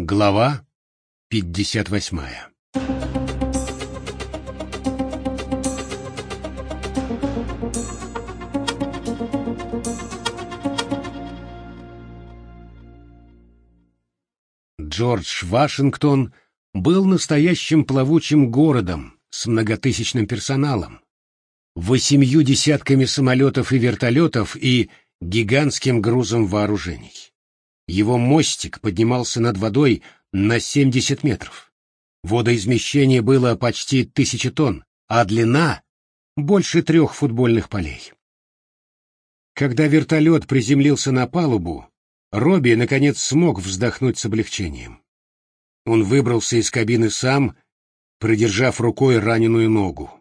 Глава 58 Джордж Вашингтон был настоящим плавучим городом с многотысячным персоналом, восемью десятками самолетов и вертолетов и гигантским грузом вооружений. Его мостик поднимался над водой на 70 метров. Водоизмещение было почти тысячи тонн, а длина — больше трех футбольных полей. Когда вертолет приземлился на палубу, Робби, наконец, смог вздохнуть с облегчением. Он выбрался из кабины сам, придержав рукой раненую ногу.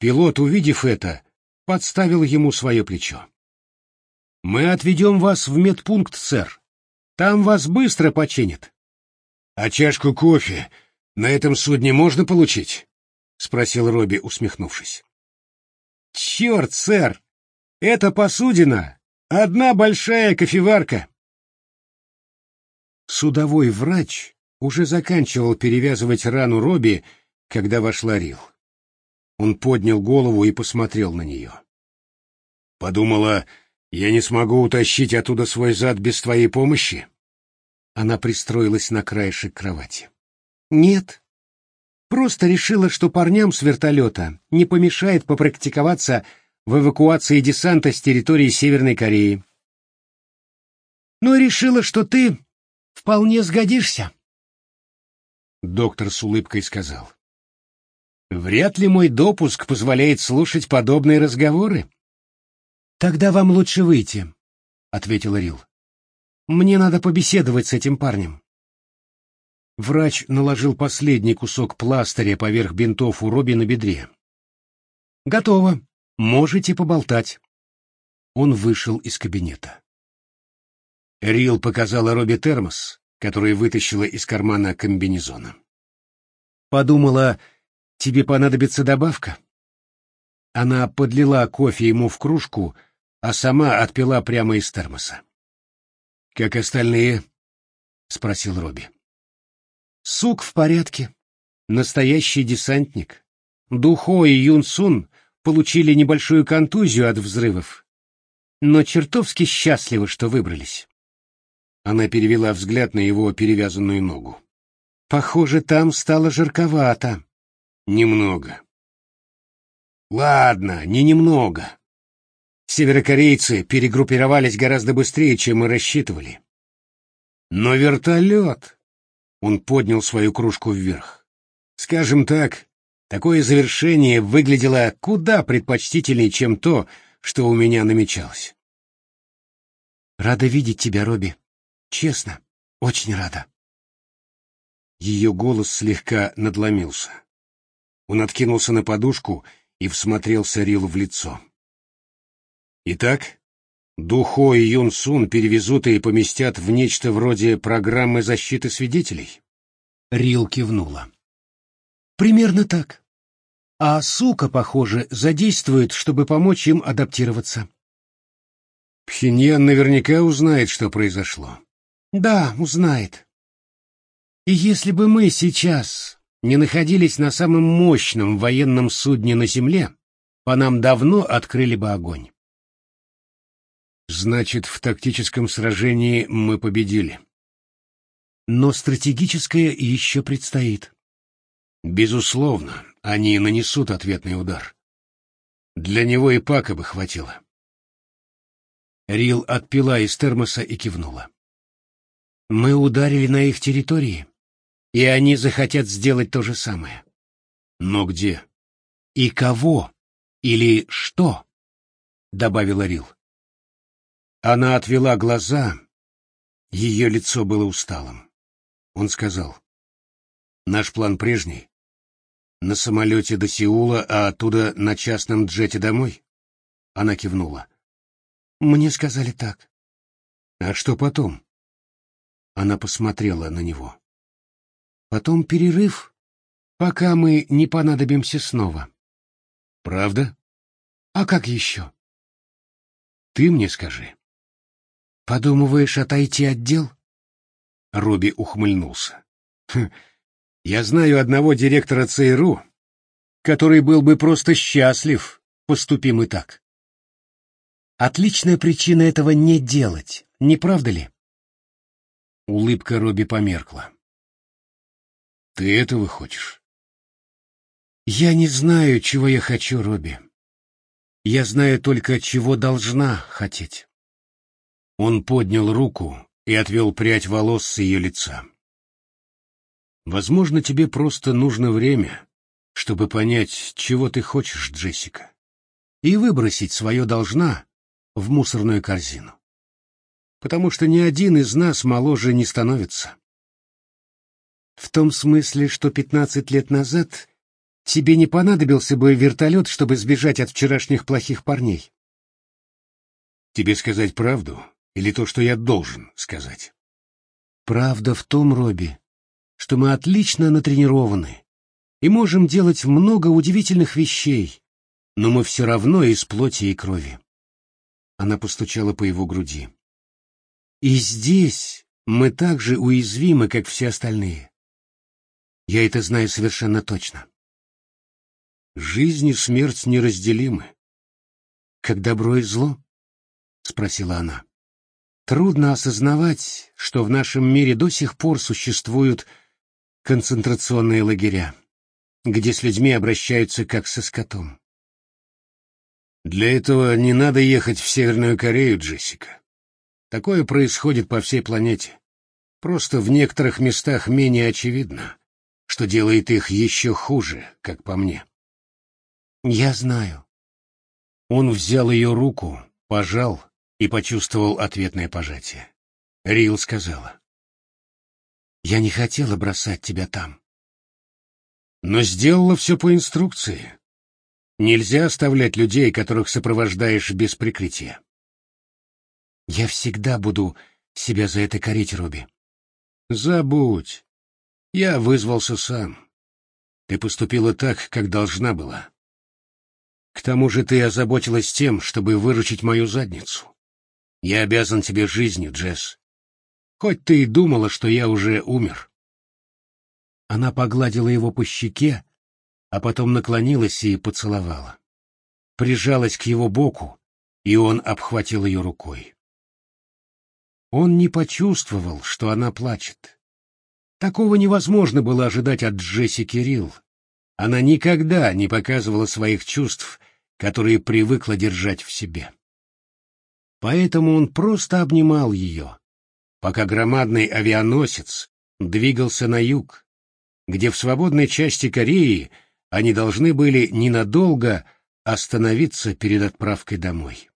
Пилот, увидев это, подставил ему свое плечо. «Мы отведем вас в медпункт, сэр. Там вас быстро починят». «А чашку кофе на этом судне можно получить?» — спросил Робби, усмехнувшись. «Черт, сэр! Это посудина! Одна большая кофеварка!» Судовой врач уже заканчивал перевязывать рану Робби, когда вошла Рил. Он поднял голову и посмотрел на нее. «Подумала, я не смогу утащить оттуда свой зад без твоей помощи?» Она пристроилась на краешек кровати. «Нет. Просто решила, что парням с вертолета не помешает попрактиковаться в эвакуации десанта с территории Северной Кореи. Но решила, что ты вполне сгодишься. Доктор с улыбкой сказал. Вряд ли мой допуск позволяет слушать подобные разговоры. Тогда вам лучше выйти, ответила Рил. Мне надо побеседовать с этим парнем. Врач наложил последний кусок пластыря поверх бинтов у Робби на бедре. Готово. Можете поболтать. Он вышел из кабинета. Рил показала Робби термос, который вытащила из кармана комбинезона. Подумала, тебе понадобится добавка. Она подлила кофе ему в кружку, а сама отпила прямо из термоса. «Как остальные?» — спросил Робби. «Сук в порядке. Настоящий десантник. Духо и Юн Сун получили небольшую контузию от взрывов, но чертовски счастливы, что выбрались. Она перевела взгляд на его перевязанную ногу. Похоже, там стало жарковато. Немного. Ладно, не немного. Северокорейцы перегруппировались гораздо быстрее, чем мы рассчитывали. Но вертолет... Он поднял свою кружку вверх. Скажем так, такое завершение выглядело куда предпочтительнее, чем то, что у меня намечалось. «Рада видеть тебя, Робби», Честно, очень рада. Ее голос слегка надломился. Он откинулся на подушку и всмотрелся Рилу в лицо. Итак, Духо и Юн Сун перевезут и поместят в нечто вроде программы защиты свидетелей? Рил кивнула. Примерно так. А сука, похоже, задействует, чтобы помочь им адаптироваться. Пхеньян наверняка узнает, что произошло. Да, узнает. И если бы мы сейчас не находились на самом мощном военном судне на Земле, по нам давно открыли бы огонь. Значит, в тактическом сражении мы победили. Но стратегическое еще предстоит. Безусловно, они нанесут ответный удар. Для него и пака бы хватило. Рил отпила из термоса и кивнула. Мы ударили на их территории, и они захотят сделать то же самое. Но где? И кого? Или что? Добавила Рил. Она отвела глаза, ее лицо было усталым. Он сказал, наш план прежний. На самолете до Сеула, а оттуда на частном джете домой? Она кивнула. Мне сказали так. А что потом? Она посмотрела на него. Потом перерыв, пока мы не понадобимся снова. Правда? А как еще? Ты мне скажи. Подумываешь отойти от дел? Робби ухмыльнулся. «Хм, «Я знаю одного директора ЦРУ, который был бы просто счастлив, поступим и так. Отличная причина этого не делать, не правда ли?» Улыбка Робби померкла. «Ты этого хочешь?» «Я не знаю, чего я хочу, Робби. Я знаю только, чего должна хотеть». Он поднял руку и отвел прядь волос с ее лица. «Возможно, тебе просто нужно время, чтобы понять, чего ты хочешь, Джессика, и выбросить свое «должна» в мусорную корзину. Потому что ни один из нас моложе не становится. В том смысле, что пятнадцать лет назад тебе не понадобился бы вертолет, чтобы сбежать от вчерашних плохих парней. Тебе сказать правду или то, что я должен сказать? Правда в том, Робби, что мы отлично натренированы и можем делать много удивительных вещей, но мы все равно из плоти и крови. Она постучала по его груди. И здесь мы так же уязвимы, как все остальные. Я это знаю совершенно точно. Жизнь и смерть неразделимы. Как добро и зло? — спросила она. Трудно осознавать, что в нашем мире до сих пор существуют концентрационные лагеря, где с людьми обращаются как со скотом. Для этого не надо ехать в Северную Корею, Джессика. Такое происходит по всей планете. Просто в некоторых местах менее очевидно, что делает их еще хуже, как по мне. Я знаю. Он взял ее руку, пожал и почувствовал ответное пожатие. Рил сказала. «Я не хотела бросать тебя там». Но сделала все по инструкции. Нельзя оставлять людей, которых сопровождаешь без прикрытия. Я всегда буду себя за это корить, Робби. Забудь. Я вызвался сам. Ты поступила так, как должна была. К тому же ты озаботилась тем, чтобы выручить мою задницу. Я обязан тебе жизнью, Джесс. Хоть ты и думала, что я уже умер. Она погладила его по щеке, а потом наклонилась и поцеловала. Прижалась к его боку, и он обхватил ее рукой. Он не почувствовал, что она плачет. Такого невозможно было ожидать от Джесси Кирилл. Она никогда не показывала своих чувств, которые привыкла держать в себе. Поэтому он просто обнимал ее, пока громадный авианосец двигался на юг, где в свободной части Кореи они должны были ненадолго остановиться перед отправкой домой.